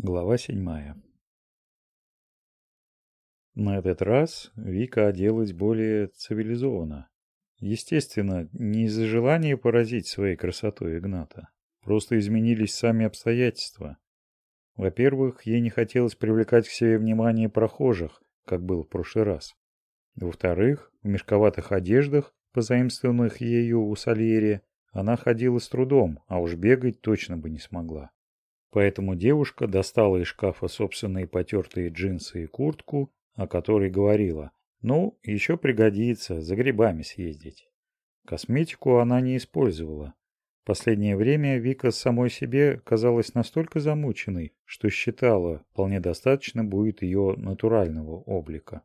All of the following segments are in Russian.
Глава седьмая. На этот раз Вика оделась более цивилизованно. Естественно, не из-за желания поразить своей красотой Игната. Просто изменились сами обстоятельства. Во-первых, ей не хотелось привлекать к себе внимание прохожих, как было в прошлый раз. Во-вторых, в мешковатых одеждах, позаимствованных ею у Сальери, она ходила с трудом, а уж бегать точно бы не смогла. Поэтому девушка достала из шкафа собственные потертые джинсы и куртку, о которой говорила. Ну, еще пригодится за грибами съездить. Косметику она не использовала. Последнее время Вика самой себе казалась настолько замученной, что считала, вполне достаточно будет ее натурального облика.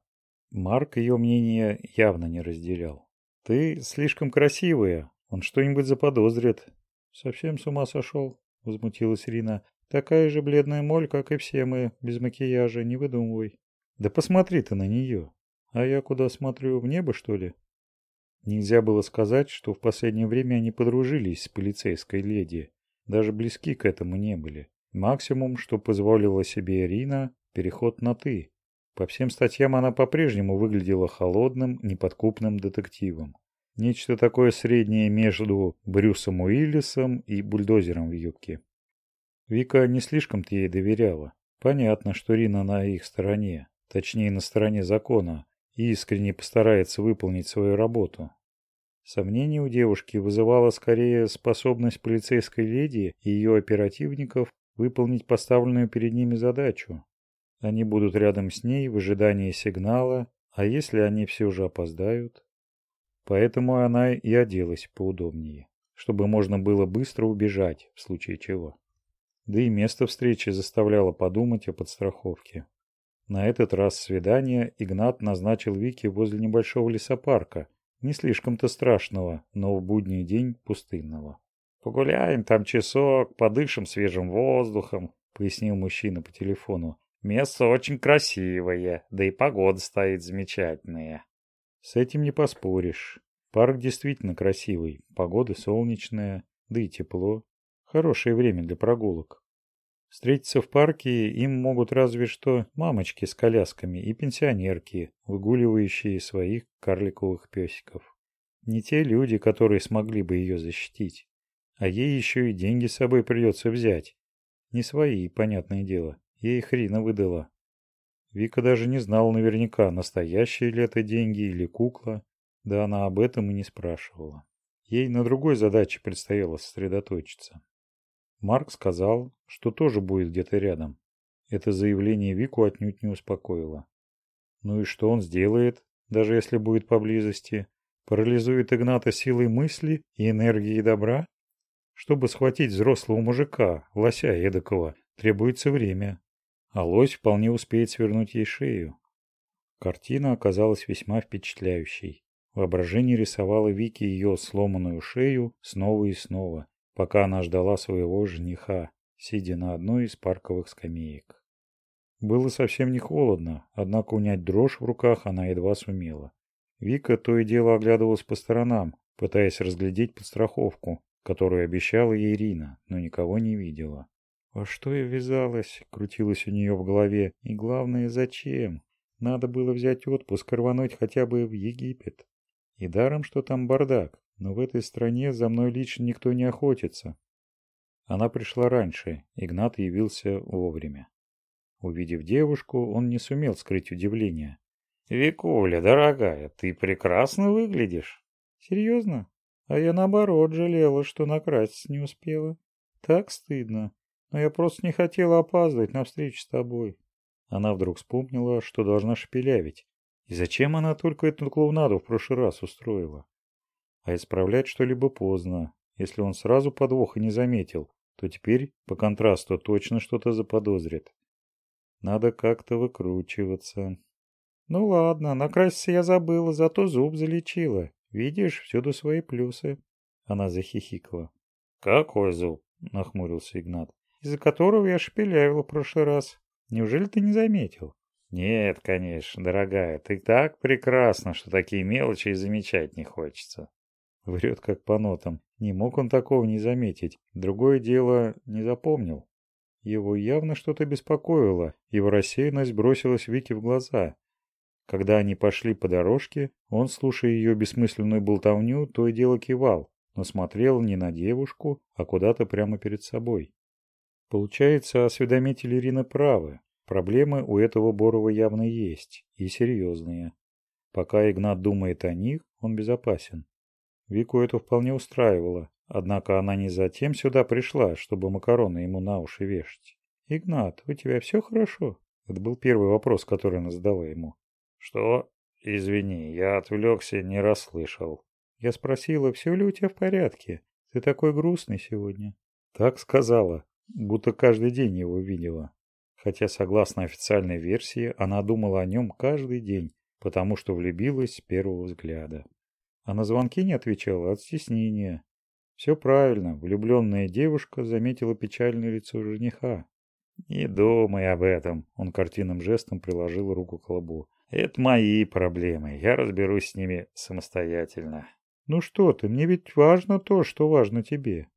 Марк ее мнение явно не разделял. «Ты слишком красивая, он что-нибудь заподозрит». «Совсем с ума сошел?» — возмутилась Рина. Такая же бледная моль, как и все мы, без макияжа, не выдумывай. Да посмотри ты на нее. А я куда смотрю, в небо, что ли? Нельзя было сказать, что в последнее время они подружились с полицейской леди. Даже близки к этому не были. Максимум, что позволила себе Ирина, переход на «ты». По всем статьям она по-прежнему выглядела холодным, неподкупным детективом. Нечто такое среднее между Брюсом Уиллисом и бульдозером в юбке. Вика не слишком-то ей доверяла. Понятно, что Рина на их стороне, точнее на стороне закона, и искренне постарается выполнить свою работу. Сомнение у девушки вызывала скорее способность полицейской леди и ее оперативников выполнить поставленную перед ними задачу. Они будут рядом с ней в ожидании сигнала, а если они все же опоздают? Поэтому она и оделась поудобнее, чтобы можно было быстро убежать в случае чего. Да и место встречи заставляло подумать о подстраховке. На этот раз свидание Игнат назначил Вике возле небольшого лесопарка, не слишком-то страшного, но в будний день пустынного. «Погуляем там часок, подышим свежим воздухом», — пояснил мужчина по телефону. «Место очень красивое, да и погода стоит замечательная». С этим не поспоришь. Парк действительно красивый, погода солнечная, да и тепло. Хорошее время для прогулок. Встретиться в парке им могут разве что мамочки с колясками и пенсионерки, выгуливающие своих карликовых песиков. Не те люди, которые смогли бы ее защитить. А ей еще и деньги с собой придется взять. Не свои, понятное дело. Ей хрена выдала. Вика даже не знала наверняка, настоящие ли это деньги или кукла. Да она об этом и не спрашивала. Ей на другой задаче предстояло сосредоточиться. Марк сказал, что тоже будет где-то рядом. Это заявление Вику отнюдь не успокоило. Ну и что он сделает, даже если будет поблизости? Парализует Игната силой мысли и энергии добра? Чтобы схватить взрослого мужика, лося эдакого, требуется время. А лось вполне успеет свернуть ей шею. Картина оказалась весьма впечатляющей. Воображение рисовало Вики ее сломанную шею снова и снова, пока она ждала своего жениха, сидя на одной из парковых скамеек. Было совсем не холодно, однако унять дрожь в руках она едва сумела. Вика то и дело оглядывалась по сторонам, пытаясь разглядеть подстраховку, которую обещала ей Ирина, но никого не видела. «Во что я ввязалась?» — крутилось у нее в голове. «И главное, зачем? Надо было взять отпуск и рвануть хотя бы в Египет. И даром, что там бардак. Но в этой стране за мной лично никто не охотится. Она пришла раньше, Игнат явился вовремя. Увидев девушку, он не сумел скрыть удивление. «Викуля, дорогая, ты прекрасно выглядишь». «Серьезно? А я наоборот жалела, что накраситься не успела. Так стыдно. Но я просто не хотела опаздывать на встречу с тобой». Она вдруг вспомнила, что должна шепелявить. И зачем она только эту клоунаду в прошлый раз устроила? А исправлять что-либо поздно. Если он сразу подвоха не заметил, то теперь, по контрасту, точно что-то заподозрит. Надо как-то выкручиваться. Ну ладно, накраситься я забыла, зато зуб залечила. Видишь, всюду свои плюсы. Она захихикала. Какой зуб? Нахмурился Игнат. Из-за которого я шпилявила в прошлый раз. Неужели ты не заметил? Нет, конечно, дорогая, ты так прекрасна, что такие мелочи и замечать не хочется. Врет как по нотам. Не мог он такого не заметить. Другое дело, не запомнил. Его явно что-то беспокоило, его рассеянность бросилась Вике в глаза. Когда они пошли по дорожке, он, слушая ее бессмысленную болтовню, то и дело кивал, но смотрел не на девушку, а куда-то прямо перед собой. Получается, осведомители Ирины правы. Проблемы у этого Борова явно есть, и серьезные. Пока Игнат думает о них, он безопасен. Вику это вполне устраивало, однако она не затем сюда пришла, чтобы макароны ему на уши вешать. «Игнат, у тебя все хорошо?» Это был первый вопрос, который она задала ему. «Что? Извини, я отвлекся, не расслышал». Я спросила, все ли у тебя в порядке? Ты такой грустный сегодня. Так сказала, будто каждый день его видела. Хотя, согласно официальной версии, она думала о нем каждый день, потому что влюбилась с первого взгляда. А на звонки не отвечала от стеснения. Все правильно, влюбленная девушка заметила печальное лицо жениха. «Не думай об этом», — он картинным жестом приложил руку к лбу. «Это мои проблемы, я разберусь с ними самостоятельно». «Ну что ты, мне ведь важно то, что важно тебе».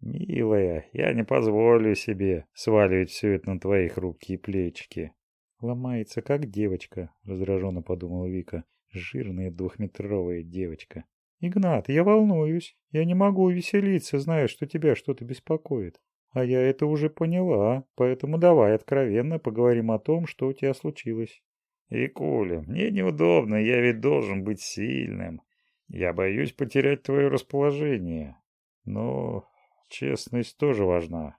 «Милая, я не позволю себе сваливать все это на твои хрупкие плечики». «Ломается, как девочка», — раздраженно подумала Вика. «Жирная двухметровая девочка». «Игнат, я волнуюсь. Я не могу веселиться, зная, что тебя что-то беспокоит. А я это уже поняла, поэтому давай откровенно поговорим о том, что у тебя случилось». «И, Коля, мне неудобно, я ведь должен быть сильным. Я боюсь потерять твое расположение. Но честность тоже важна.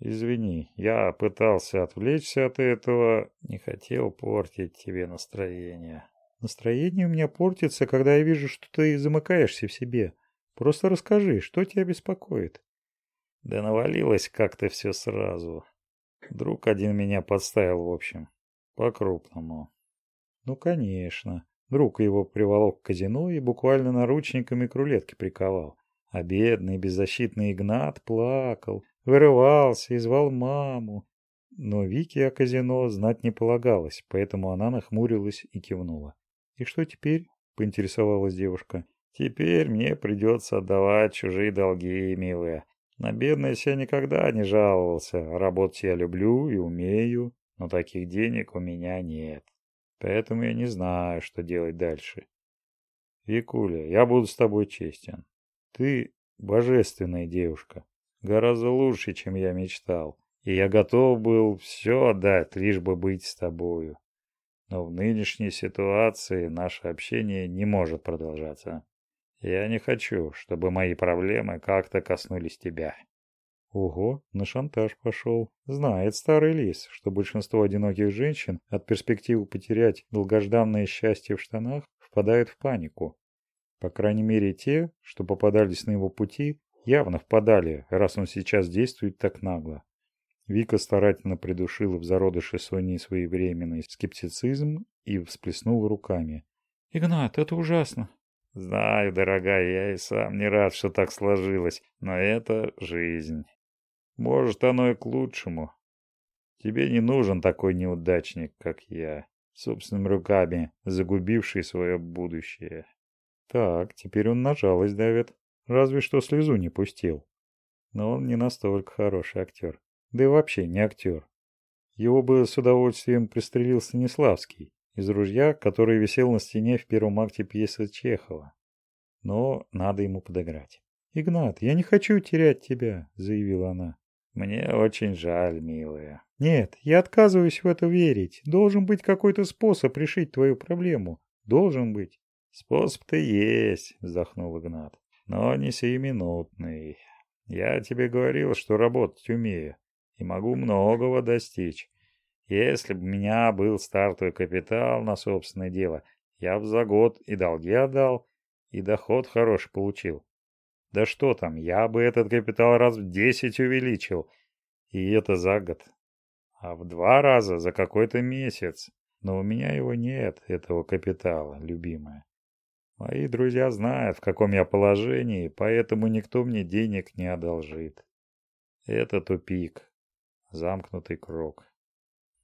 Извини, я пытался отвлечься от этого, не хотел портить тебе настроение. Настроение у меня портится, когда я вижу, что ты замыкаешься в себе. Просто расскажи, что тебя беспокоит? Да навалилось как-то все сразу. Друг один меня подставил, в общем, по-крупному. Ну, конечно. Друг его приволок к казино и буквально наручниками к рулетке приковал. А бедный беззащитный Игнат плакал, вырывался и звал маму. Но Вике о казино знать не полагалось, поэтому она нахмурилась и кивнула. «И что теперь?» – поинтересовалась девушка. «Теперь мне придется отдавать чужие долги, милая. На бедность я никогда не жаловался. Работать я люблю и умею, но таких денег у меня нет. Поэтому я не знаю, что делать дальше. Викуля, я буду с тобой честен. Ты божественная девушка. Гораздо лучше, чем я мечтал. И я готов был все отдать, лишь бы быть с тобою. Но в нынешней ситуации наше общение не может продолжаться. Я не хочу, чтобы мои проблемы как-то коснулись тебя. Ого, на шантаж пошел. Знает старый лис, что большинство одиноких женщин от перспективы потерять долгожданное счастье в штанах впадают в панику. По крайней мере те, что попадались на его пути, явно впадали, раз он сейчас действует так нагло. Вика старательно придушила в зародыше Сони своевременный скептицизм и всплеснула руками. «Игнат, это ужасно!» «Знаю, дорогая, я и сам не рад, что так сложилось, но это жизнь». Может, оно и к лучшему. Тебе не нужен такой неудачник, как я, собственными руками загубивший свое будущее. Так, теперь он на жалость давит. Разве что слезу не пустил. Но он не настолько хороший актер. Да и вообще не актер. Его бы с удовольствием пристрелил Станиславский из ружья, который висел на стене в первом акте пьесы Чехова. Но надо ему подыграть. «Игнат, я не хочу терять тебя», — заявила она. Мне очень жаль, милая. Нет, я отказываюсь в это верить. Должен быть какой-то способ решить твою проблему. Должен быть. Способ-то есть, вздохнул Игнат. Но не сиюминутный. Я тебе говорил, что работать умею. И могу многого достичь. Если бы у меня был стартовый капитал на собственное дело, я бы за год и долги отдал, и доход хороший получил. Да что там, я бы этот капитал раз в десять увеличил. И это за год. А в два раза за какой-то месяц. Но у меня его нет, этого капитала, любимая. Мои друзья знают, в каком я положении, поэтому никто мне денег не одолжит. Это тупик. Замкнутый круг.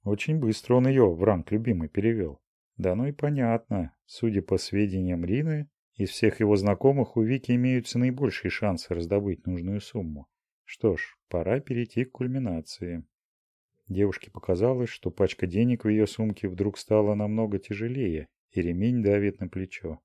Очень быстро он ее в ранг любимый перевел. Да ну и понятно. Судя по сведениям Рины, из всех его знакомых у Вики имеются наибольшие шансы раздобыть нужную сумму. Что ж, пора перейти к кульминации. Девушке показалось, что пачка денег в ее сумке вдруг стала намного тяжелее, и ремень давит на плечо.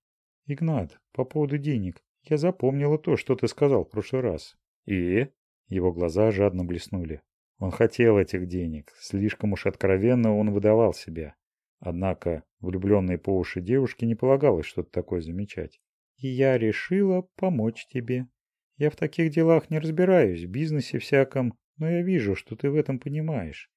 «Игнат, по поводу денег. Я запомнила то, что ты сказал в прошлый раз». «И?» Его глаза жадно блеснули. Он хотел этих денег, слишком уж откровенно он выдавал себя. Однако влюбленной по уши девушке не полагалось что-то такое замечать. «И я решила помочь тебе. Я в таких делах не разбираюсь, в бизнесе всяком, но я вижу, что ты в этом понимаешь.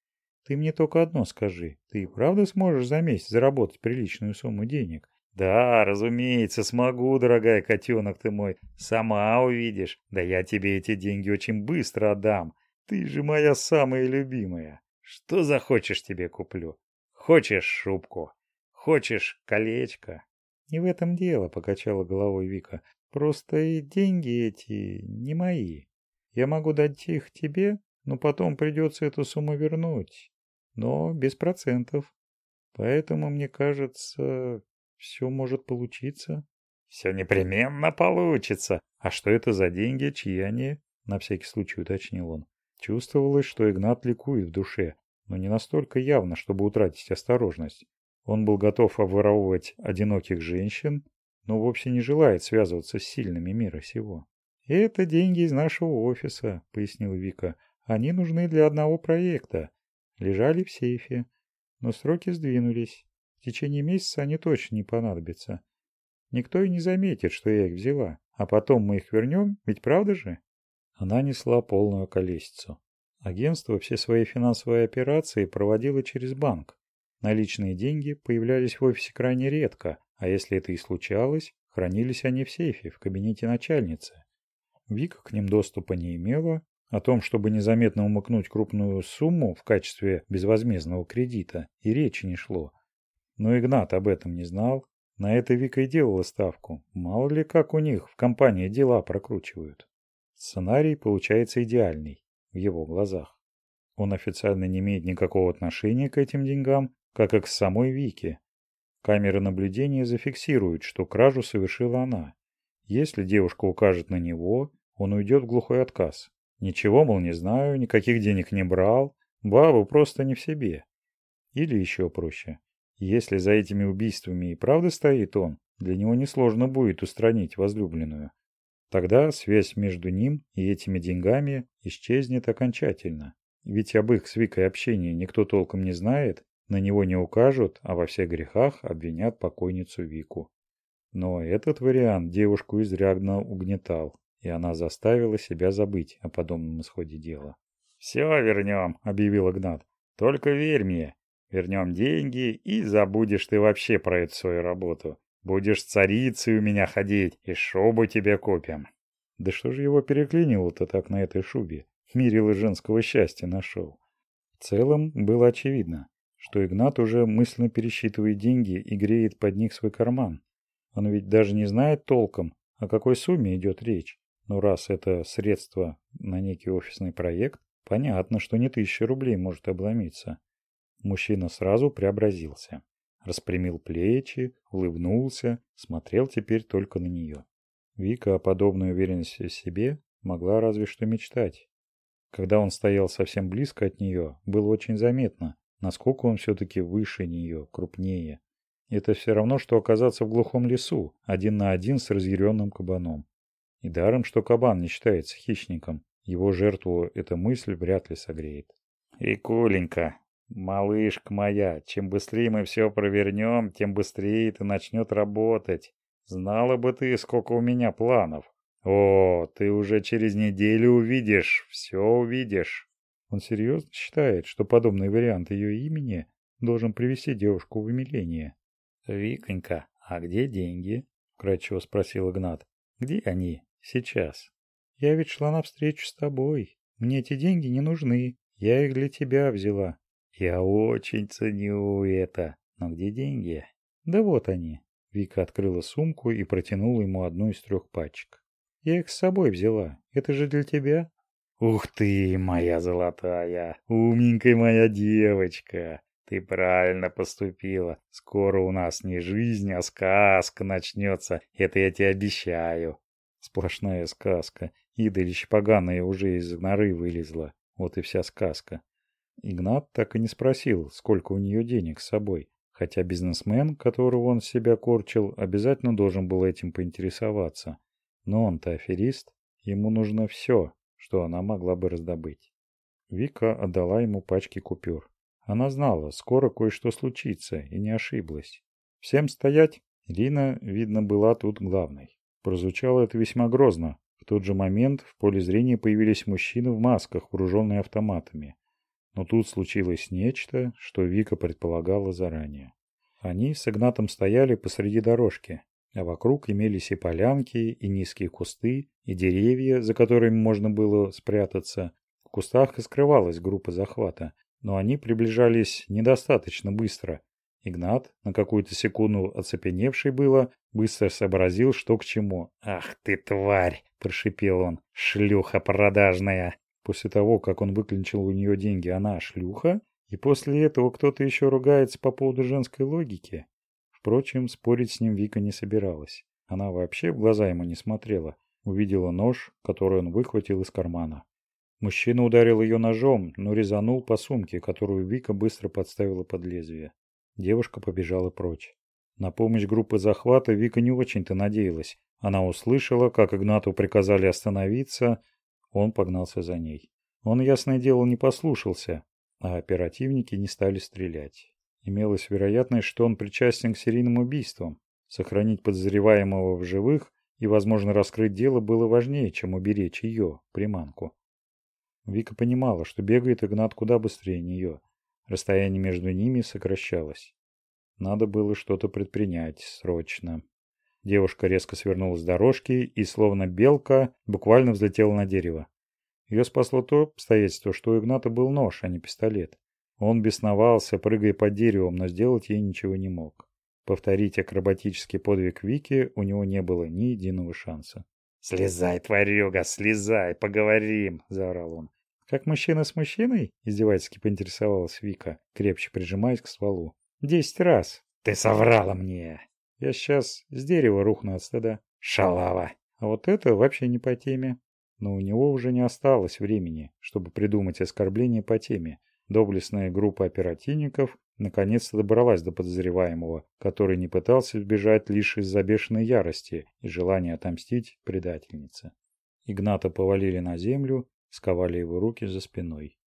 Ты мне только одно скажи. Ты правда сможешь за месяц заработать приличную сумму денег? Да, разумеется, смогу, дорогая котенок ты мой. Сама увидишь. Да я тебе эти деньги очень быстро отдам. Ты же моя самая любимая. Что захочешь тебе куплю? Хочешь шубку? Хочешь колечко? Не в этом дело, покачала головой Вика. Просто и деньги эти не мои. Я могу дать их тебе, но потом придется эту сумму вернуть но без процентов. Поэтому, мне кажется, все может получиться. Все непременно получится. А что это за деньги, чьи они? На всякий случай уточнил он. Чувствовалось, что Игнат ликует в душе, но не настолько явно, чтобы утратить осторожность. Он был готов обворовывать одиноких женщин, но вовсе не желает связываться с сильными мира сего. «Это деньги из нашего офиса», — пояснил Вика. «Они нужны для одного проекта лежали в сейфе, но сроки сдвинулись. В течение месяца они точно не понадобятся. Никто и не заметит, что я их взяла. А потом мы их вернем, ведь правда же? Она несла полную колесицу. Агентство все свои финансовые операции проводило через банк. Наличные деньги появлялись в офисе крайне редко, а если это и случалось, хранились они в сейфе в кабинете начальницы. Вика к ним доступа не имела, о том, чтобы незаметно умыкнуть крупную сумму в качестве безвозмездного кредита, и речи не шло. Но Игнат об этом не знал. На это Вика и делала ставку. Мало ли как у них в компании дела прокручивают. Сценарий получается идеальный в его глазах. Он официально не имеет никакого отношения к этим деньгам, как и к самой Вике. Камеры наблюдения зафиксируют, что кражу совершила она. Если девушка укажет на него, он уйдет в глухой отказ. Ничего, мол, не знаю, никаких денег не брал, баба просто не в себе. Или еще проще. Если за этими убийствами и правда стоит он, для него несложно будет устранить возлюбленную. Тогда связь между ним и этими деньгами исчезнет окончательно. Ведь об их с Викой общении никто толком не знает, на него не укажут, а во всех грехах обвинят покойницу Вику. Но этот вариант девушку изрядно угнетал и она заставила себя забыть о подобном исходе дела. «Все вернем», — объявил Игнат. «Только верь мне. Вернем деньги, и забудешь ты вообще про эту свою работу. Будешь царицей у меня ходить, и шубу тебе купим». Да что же его переклинило-то так на этой шубе? Мирила женского счастья нашел. В целом было очевидно, что Игнат уже мысленно пересчитывает деньги и греет под них свой карман. Он ведь даже не знает толком, о какой сумме идет речь. Но раз это средство на некий офисный проект, понятно, что не тысяча рублей может обломиться. Мужчина сразу преобразился. Распрямил плечи, улыбнулся, смотрел теперь только на нее. Вика о подобной уверенности в себе могла разве что мечтать. Когда он стоял совсем близко от нее, было очень заметно, насколько он все-таки выше нее, крупнее. Это все равно, что оказаться в глухом лесу, один на один с разъяренным кабаном. И даром, что кабан не считается хищником, его жертву эта мысль вряд ли согреет. И Коленька, малышка моя, чем быстрее мы все провернем, тем быстрее это начнет работать. Знала бы ты, сколько у меня планов. О, ты уже через неделю увидишь, все увидишь. Он серьезно считает, что подобный вариант ее имени должен привести девушку в умиление. «Виконька, а где деньги?» — вкратчиво спросил Игнат. «Где они?» Сейчас. Я ведь шла навстречу с тобой. Мне эти деньги не нужны. Я их для тебя взяла. Я очень ценю это. Но где деньги? Да вот они. Вика открыла сумку и протянула ему одну из трех пачек. Я их с собой взяла. Это же для тебя. Ух ты, моя золотая, умненькая моя девочка. Ты правильно поступила. Скоро у нас не жизнь, а сказка начнется. Это я тебе обещаю. Сплошная сказка. Идолище поганое уже из норы вылезла. Вот и вся сказка. Игнат так и не спросил, сколько у нее денег с собой. Хотя бизнесмен, которого он себя корчил, обязательно должен был этим поинтересоваться. Но он-то аферист. Ему нужно все, что она могла бы раздобыть. Вика отдала ему пачки купюр. Она знала, скоро кое-что случится, и не ошиблась. «Всем стоять!» Ирина, видно, была тут главной. Прозвучало это весьма грозно. В тот же момент в поле зрения появились мужчины в масках, вооруженные автоматами. Но тут случилось нечто, что Вика предполагала заранее. Они с Игнатом стояли посреди дорожки, а вокруг имелись и полянки, и низкие кусты, и деревья, за которыми можно было спрятаться. В кустах и скрывалась группа захвата, но они приближались недостаточно быстро. Игнат, на какую-то секунду оцепеневший было, быстро сообразил, что к чему. «Ах ты, тварь!» – прошипел он. «Шлюха продажная!» После того, как он выключил у нее деньги, она шлюха? И после этого кто-то еще ругается по поводу женской логики? Впрочем, спорить с ним Вика не собиралась. Она вообще в глаза ему не смотрела. Увидела нож, который он выхватил из кармана. Мужчина ударил ее ножом, но резанул по сумке, которую Вика быстро подставила под лезвие. Девушка побежала прочь. На помощь группы захвата Вика не очень-то надеялась. Она услышала, как Игнату приказали остановиться, он погнался за ней. Он, ясное дело, не послушался, а оперативники не стали стрелять. Имелась вероятность, что он причастен к серийным убийствам. Сохранить подозреваемого в живых и, возможно, раскрыть дело было важнее, чем уберечь ее, приманку. Вика понимала, что бегает Игнат куда быстрее нее. Расстояние между ними сокращалось. Надо было что-то предпринять срочно. Девушка резко свернула с дорожки и, словно белка, буквально взлетела на дерево. Ее спасло то обстоятельство, что у Игната был нож, а не пистолет. Он бесновался, прыгая под деревом, но сделать ей ничего не мог. Повторить акробатический подвиг Вики у него не было ни единого шанса. «Слезай, тварюга, слезай, поговорим!» – заорал он. «Как мужчина с мужчиной?» – издевательски поинтересовалась Вика, крепче прижимаясь к стволу. «Десять раз!» «Ты соврала мне!» «Я сейчас с дерева рухну от стыда». «Шалава!» А вот это вообще не по теме. Но у него уже не осталось времени, чтобы придумать оскорбление по теме. Доблестная группа оперативников наконец-то добралась до подозреваемого, который не пытался сбежать лишь из-за бешеной ярости и желания отомстить предательнице. Игната повалили на землю, сковали его руки за спиной.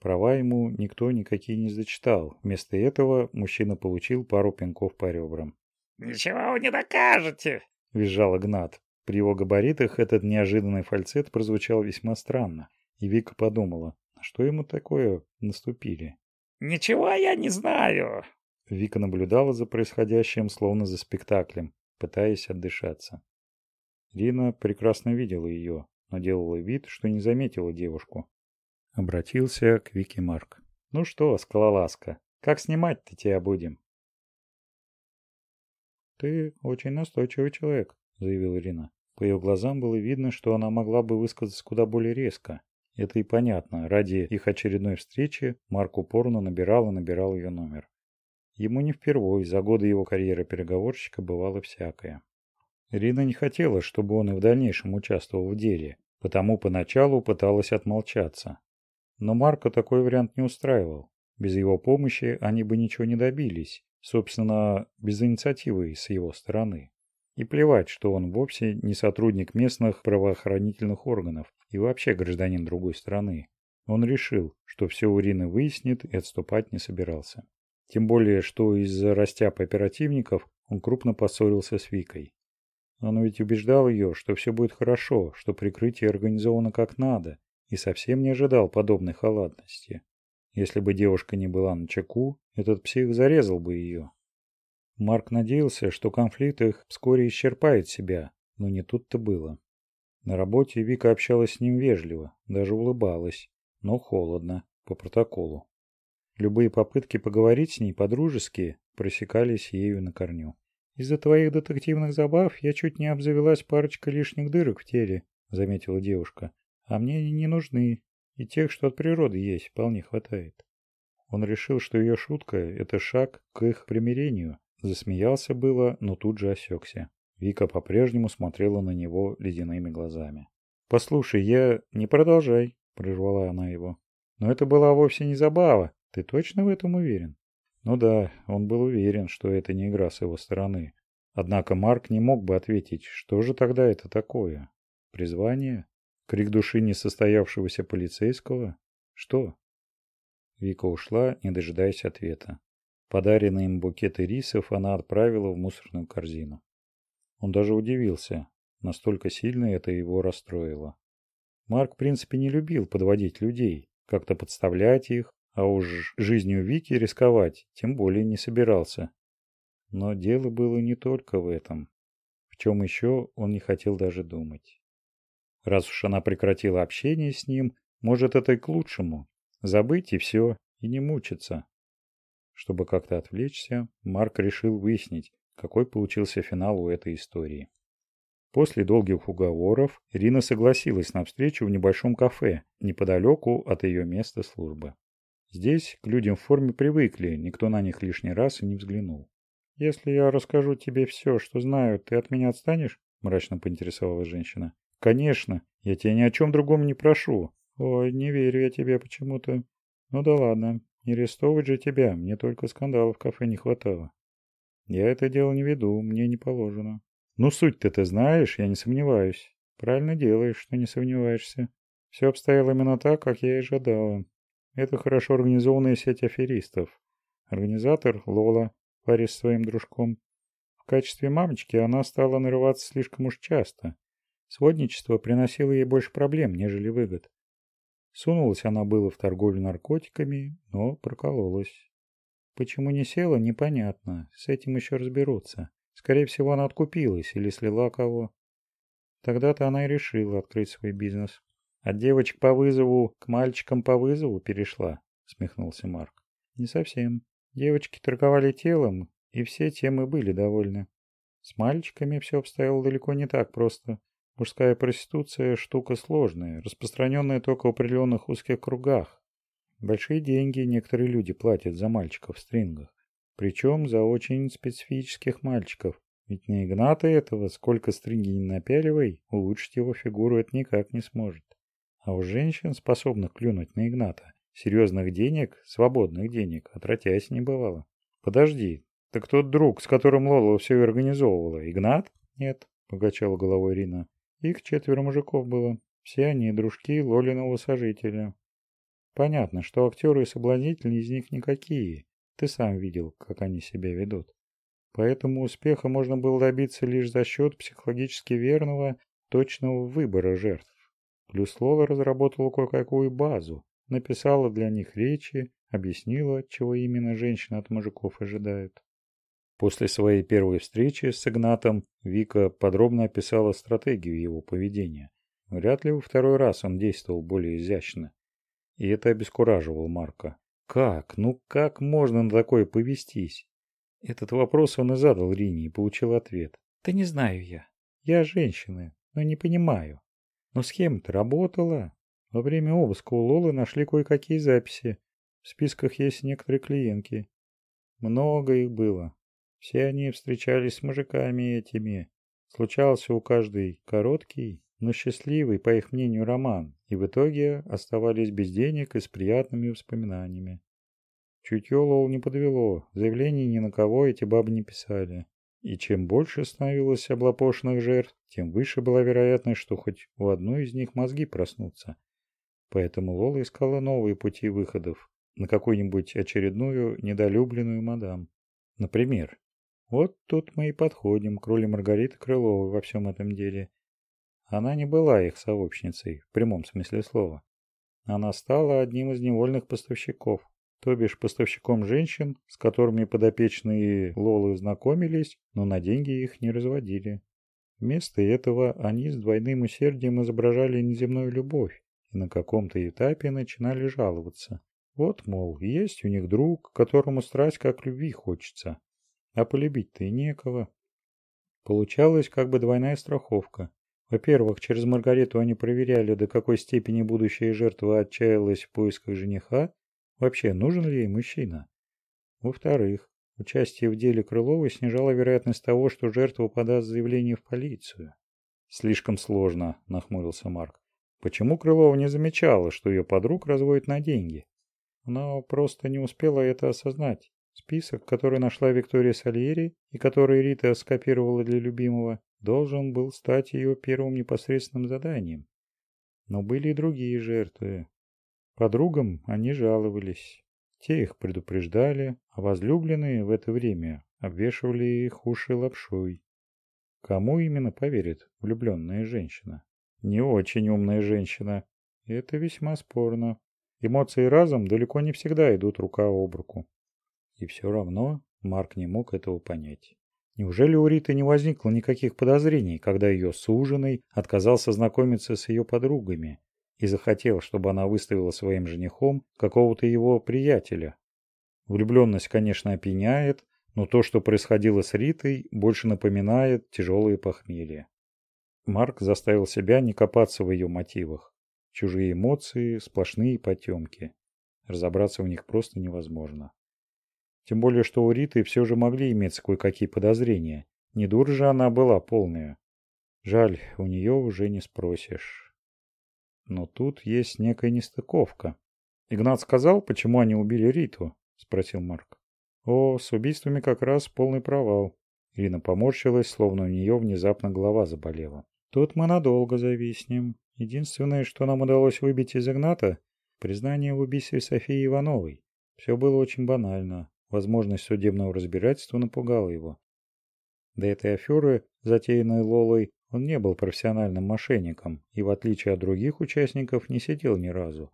Права ему никто никакие не зачитал. Вместо этого мужчина получил пару пинков по ребрам. «Ничего вы не докажете!» – визжал Игнат. При его габаритах этот неожиданный фальцет прозвучал весьма странно. И Вика подумала, на что ему такое наступили. «Ничего я не знаю!» Вика наблюдала за происходящим, словно за спектаклем, пытаясь отдышаться. Рина прекрасно видела ее, но делала вид, что не заметила девушку. Обратился к Вике Марк. «Ну что, скалолазка, как снимать-то тебя будем?» «Ты очень настойчивый человек», — заявила Ирина. По ее глазам было видно, что она могла бы высказаться куда более резко. Это и понятно. Ради их очередной встречи Марк упорно набирал и набирал ее номер. Ему не впервой, за годы его карьеры переговорщика бывало всякое. Ирина не хотела, чтобы он и в дальнейшем участвовал в деле, потому поначалу пыталась отмолчаться. Но Марка такой вариант не устраивал. Без его помощи они бы ничего не добились, собственно, без инициативы с его стороны. И плевать, что он вовсе не сотрудник местных правоохранительных органов и вообще гражданин другой страны. Он решил, что все у Рины выяснит и отступать не собирался. Тем более, что из-за растяп оперативников он крупно поссорился с Викой. Он ведь убеждал ее, что все будет хорошо, что прикрытие организовано как надо, и совсем не ожидал подобной халатности. Если бы девушка не была на чеку, этот псих зарезал бы ее. Марк надеялся, что конфликт их вскоре исчерпает себя, но не тут-то было. На работе Вика общалась с ним вежливо, даже улыбалась, но холодно, по протоколу. Любые попытки поговорить с ней по-дружески просекались ею на корню. «Из-за твоих детективных забав я чуть не обзавелась парочкой лишних дырок в теле», — заметила девушка. А мне они не нужны, и тех, что от природы есть, вполне хватает. Он решил, что ее шутка – это шаг к их примирению. Засмеялся было, но тут же осекся. Вика по-прежнему смотрела на него ледяными глазами. Послушай, я... Не продолжай, прервала она его. Но это была вовсе не забава. Ты точно в этом уверен? Ну да, он был уверен, что это не игра с его стороны. Однако Марк не мог бы ответить, что же тогда это такое? Призвание? Крик души несостоявшегося полицейского? Что? Вика ушла, не дожидаясь ответа. Подаренные им букеты рисов она отправила в мусорную корзину. Он даже удивился, настолько сильно это его расстроило. Марк, в принципе, не любил подводить людей, как-то подставлять их, а уж жизнью Вики рисковать тем более не собирался. Но дело было не только в этом. В чем еще он не хотел даже думать. Раз уж она прекратила общение с ним, может это и к лучшему. Забыть и все, и не мучиться. Чтобы как-то отвлечься, Марк решил выяснить, какой получился финал у этой истории. После долгих уговоров Ирина согласилась на встречу в небольшом кафе, неподалеку от ее места службы. Здесь к людям в форме привыкли, никто на них лишний раз и не взглянул. «Если я расскажу тебе все, что знаю, ты от меня отстанешь?» – мрачно поинтересовалась женщина. «Конечно, я тебя ни о чем другом не прошу. Ой, не верю я тебе почему-то. Ну да ладно, не арестовывать же тебя, мне только скандалов в кафе не хватало. Я это дело не веду, мне не положено. Ну суть-то ты знаешь, я не сомневаюсь. Правильно делаешь, что не сомневаешься. Все обстояло именно так, как я и ожидала. Это хорошо организованная сеть аферистов. Организатор Лола, паре с своим дружком. В качестве мамочки она стала нарываться слишком уж часто. Сводничество приносило ей больше проблем, нежели выгод. Сунулась она было в торговлю наркотиками, но прокололась. Почему не села, непонятно. С этим еще разберутся. Скорее всего, она откупилась или слила кого. Тогда-то она и решила открыть свой бизнес. От девочек по вызову к мальчикам по вызову перешла, смехнулся Марк. Не совсем. Девочки торговали телом, и все тем и были довольны. С мальчиками все обстояло далеко не так просто. Мужская проституция – штука сложная, распространенная только в определенных узких кругах. Большие деньги некоторые люди платят за мальчиков в стрингах. Причем за очень специфических мальчиков. Ведь на Игната этого, сколько стринги не напяливай, улучшить его фигуру это никак не сможет. А у женщин, способных клюнуть на Игната, серьезных денег, свободных денег, отродясь не бывало. Подожди, так тот друг, с которым Лола все организовывала, Игнат? Нет, покачала головой Ирина. Их четверо мужиков было. Все они дружки Лолиного сожителя. Понятно, что актеры и соблазнители из них никакие. Ты сам видел, как они себя ведут. Поэтому успеха можно было добиться лишь за счет психологически верного, точного выбора жертв. Плюс Лола разработала кое-какую базу, написала для них речи, объяснила, чего именно женщины от мужиков ожидают. После своей первой встречи с Игнатом Вика подробно описала стратегию его поведения. Вряд ли во второй раз он действовал более изящно. И это обескураживало Марка. Как? Ну как можно на такое повестись? Этот вопрос он и задал Рине и получил ответ. Да не знаю я. Я женщина, но не понимаю. Но схема-то работала. Во время обыска у Лолы нашли кое-какие записи. В списках есть некоторые клиентки. Много их было. Все они встречались с мужиками этими. Случался у каждой короткий, но счастливый, по их мнению, роман, и в итоге оставались без денег и с приятными воспоминаниями. Чутье Лол не подвело, заявлений ни на кого эти бабы не писали. И чем больше становилось облапошенных жертв, тем выше была вероятность, что хоть у одной из них мозги проснутся. Поэтому Лола искала новые пути выходов на какую-нибудь очередную недолюбленную мадам. Например, вот тут мы и подходим к роли Маргариты Крыловой во всем этом деле. Она не была их сообщницей, в прямом смысле слова. Она стала одним из невольных поставщиков, то бишь поставщиком женщин, с которыми подопечные Лолы знакомились, но на деньги их не разводили. Вместо этого они с двойным усердием изображали неземную любовь и на каком-то этапе начинали жаловаться. Вот, мол, есть у них друг, которому страсть как любви хочется, а полюбить-то и некого. Получалась как бы двойная страховка. Во-первых, через Маргариту они проверяли, до какой степени будущая жертва отчаялась в поисках жениха, вообще нужен ли ей мужчина. Во-вторых, участие в деле Крыловой снижало вероятность того, что жертва подаст заявление в полицию. «Слишком сложно», – нахмурился Марк. Почему Крылова не замечала, что ее подруг разводят на деньги? Она просто не успела это осознать. Список, который нашла Виктория Сальери и который Рита скопировала для любимого, должен был стать ее первым непосредственным заданием. Но были и другие жертвы. Подругам они жаловались. Те их предупреждали, а возлюбленные в это время обвешивали их уши лапшой. Кому именно поверит влюбленная женщина? Не очень умная женщина. Это весьма спорно. Эмоции и разум далеко не всегда идут рука об руку. Все равно Марк не мог этого понять. Неужели у Риты не возникло никаких подозрений, когда ее суженый отказался знакомиться с ее подругами и захотел, чтобы она выставила своим женихом какого-то его приятеля? Влюбленность, конечно, опьяняет, но то, что происходило с Ритой, больше напоминает тяжелые похмелья. Марк заставил себя не копаться в ее мотивах. Чужие эмоции, сплошные потемки. Разобраться в них просто невозможно. Тем более, что у Риты все же могли иметься кое-какие подозрения. Не дура же она была полная. Жаль, у нее уже не спросишь. Но тут есть некая нестыковка. Игнат сказал, почему они убили Риту? Спросил Марк. О, с убийствами как раз полный провал. Ирина поморщилась, словно у нее внезапно голова заболела. Тут мы надолго зависнем. Единственное, что нам удалось выбить из Игната – признание в убийстве Софии Ивановой. Все было очень банально. Возможность судебного разбирательства напугала его. До этой аферы, затеянной Лолой, он не был профессиональным мошенником и, в отличие от других участников, не сидел ни разу.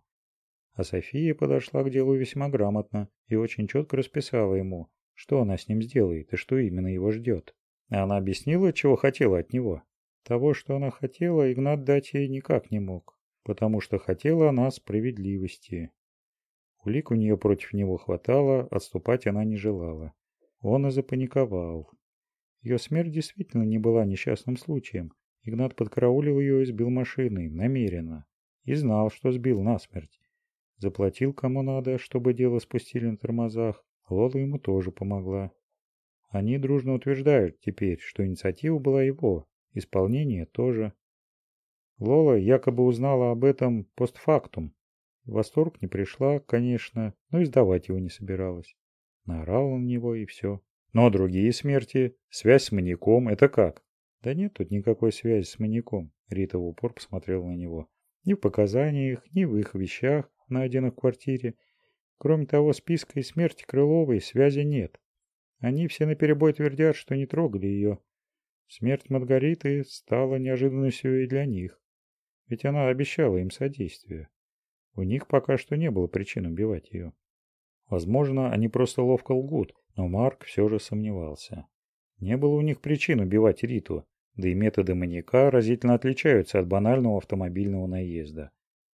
А София подошла к делу весьма грамотно и очень четко расписала ему, что она с ним сделает и что именно его ждет. А она объяснила, чего хотела от него. Того, что она хотела, Игнат дать ей никак не мог, потому что хотела она справедливости. Улик у нее против него хватало, отступать она не желала. Он и запаниковал. Ее смерть действительно не была несчастным случаем. Игнат подкараулил ее и сбил машиной, намеренно. И знал, что сбил насмерть. Заплатил кому надо, чтобы дело спустили на тормозах. Лола ему тоже помогла. Они дружно утверждают теперь, что инициатива была его, исполнение тоже. Лола якобы узнала об этом постфактум, в восторг не пришла, конечно, но и сдавать его не собиралась. Наорал он него и все. Но другие смерти, связь с маньяком, это как? Да нет тут никакой связи с маньяком. Рита в упор посмотрела на него. Ни в показаниях, ни в их вещах, найденных в квартире. Кроме того, списка и смерти Крыловой связи нет. Они все наперебой твердят, что не трогали ее. Смерть Маргариты стала неожиданностью и для них. Ведь она обещала им содействие. У них пока что не было причин убивать ее. Возможно, они просто ловко лгут, но Марк все же сомневался. Не было у них причин убивать Риту, да и методы маньяка разительно отличаются от банального автомобильного наезда.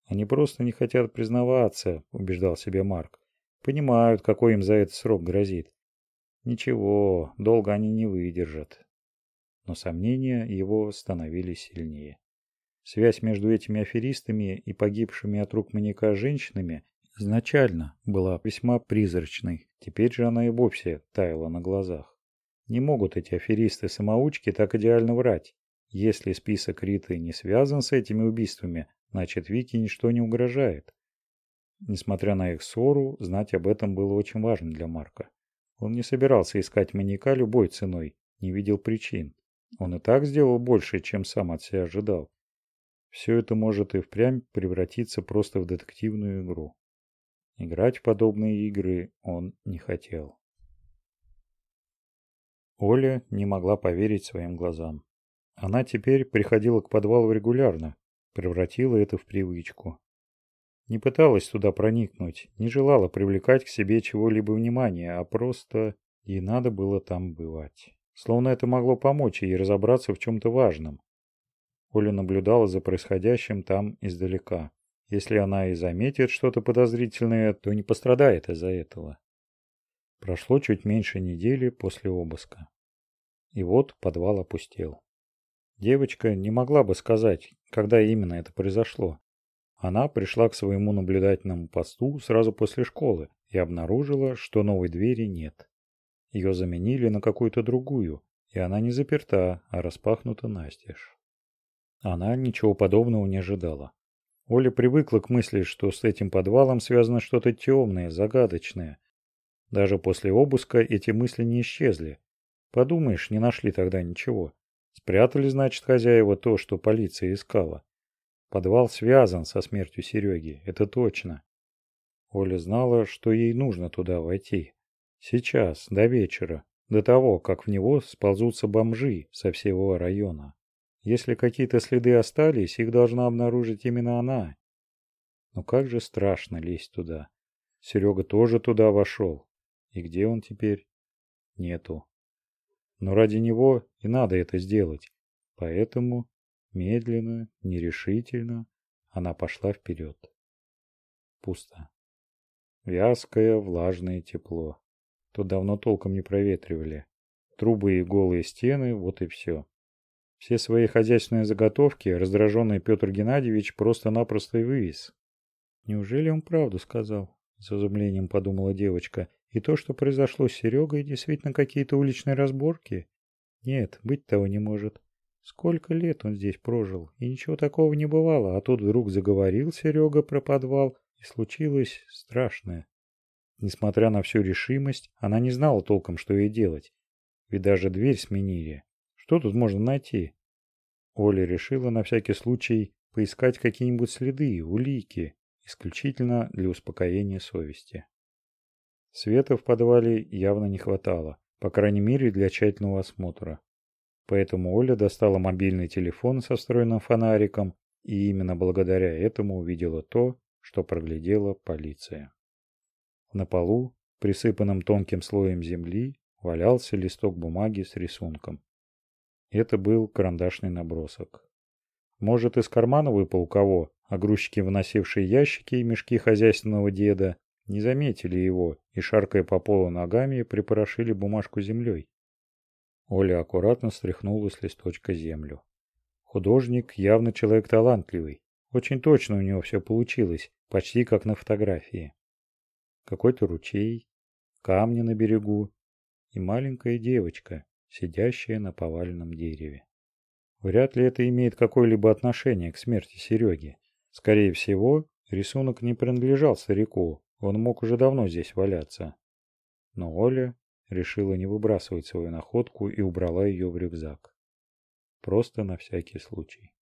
Они просто не хотят признаваться, убеждал себе Марк. Понимают, какой им за это срок грозит. Ничего, долго они не выдержат. Но сомнения его становились сильнее. Связь между этими аферистами и погибшими от рук маньяка женщинами изначально была весьма призрачной, теперь же она и вовсе таяла на глазах. Не могут эти аферисты-самоучки так идеально врать. Если список Риты не связан с этими убийствами, значит Вике ничто не угрожает. Несмотря на их ссору, знать об этом было очень важно для Марка. Он не собирался искать маньяка любой ценой, не видел причин. Он и так сделал больше, чем сам от себя ожидал. Все это может и впрямь превратиться просто в детективную игру. Играть в подобные игры он не хотел. Оля не могла поверить своим глазам. Она теперь приходила к подвалу регулярно, превратила это в привычку. Не пыталась туда проникнуть, не желала привлекать к себе чего-либо внимания, а просто ей надо было там бывать. Словно это могло помочь ей разобраться в чем-то важном, Оля наблюдала за происходящим там издалека. Если она и заметит что-то подозрительное, то не пострадает из-за этого. Прошло чуть меньше недели после обыска. И вот подвал опустел. Девочка не могла бы сказать, когда именно это произошло. Она пришла к своему наблюдательному посту сразу после школы и обнаружила, что новой двери нет. Ее заменили на какую-то другую, и она не заперта, а распахнута настежь. Она ничего подобного не ожидала. Оля привыкла к мысли, что с этим подвалом связано что-то темное, загадочное. Даже после обыска эти мысли не исчезли. Подумаешь, не нашли тогда ничего. Спрятали, значит, хозяева то, что полиция искала. Подвал связан со смертью Сереги, это точно. Оля знала, что ей нужно туда войти. Сейчас, до вечера, до того, как в него сползутся бомжи со всего района. Если какие-то следы остались, их должна обнаружить именно она. Но как же страшно лезть туда. Серега тоже туда вошел. И где он теперь? Нету. Но ради него и надо это сделать. Поэтому медленно, нерешительно она пошла вперед. Пусто. Вязкое, влажное тепло. Тут давно толком не проветривали. Трубы и голые стены, вот и все. Все свои хозяйственные заготовки раздраженный Петр Геннадьевич просто-напросто и вывез. Неужели он правду сказал? С изумлением подумала девочка. И то, что произошло с Серегой, действительно какие-то уличные разборки? Нет, быть того не может. Сколько лет он здесь прожил, и ничего такого не бывало, а тут вдруг заговорил Серега про подвал, и случилось страшное. Несмотря на всю решимость, она не знала толком, что ей делать. Ведь даже дверь сменили. Что тут можно найти? Оля решила на всякий случай поискать какие-нибудь следы, улики, исключительно для успокоения совести. Света в подвале явно не хватало, по крайней мере для тщательного осмотра. Поэтому Оля достала мобильный телефон со встроенным фонариком и именно благодаря этому увидела то, что проглядела полиция. На полу, присыпанном тонким слоем земли, валялся листок бумаги с рисунком. Это был карандашный набросок. Может, из кармана выпал кого, а грузчики, выносившие ящики и мешки хозяйственного деда, не заметили его и, шаркая по полу ногами, припорошили бумажку землей. Оля аккуратно стряхнула с листочка землю. Художник явно человек талантливый. Очень точно у него все получилось, почти как на фотографии. Какой-то ручей, камни на берегу и маленькая девочка, сидящая на поваленном дереве. Вряд ли это имеет какое-либо отношение к смерти Сереги. Скорее всего, рисунок не принадлежал старику, он мог уже давно здесь валяться. Но Оля решила не выбрасывать свою находку и убрала ее в рюкзак. Просто на всякий случай.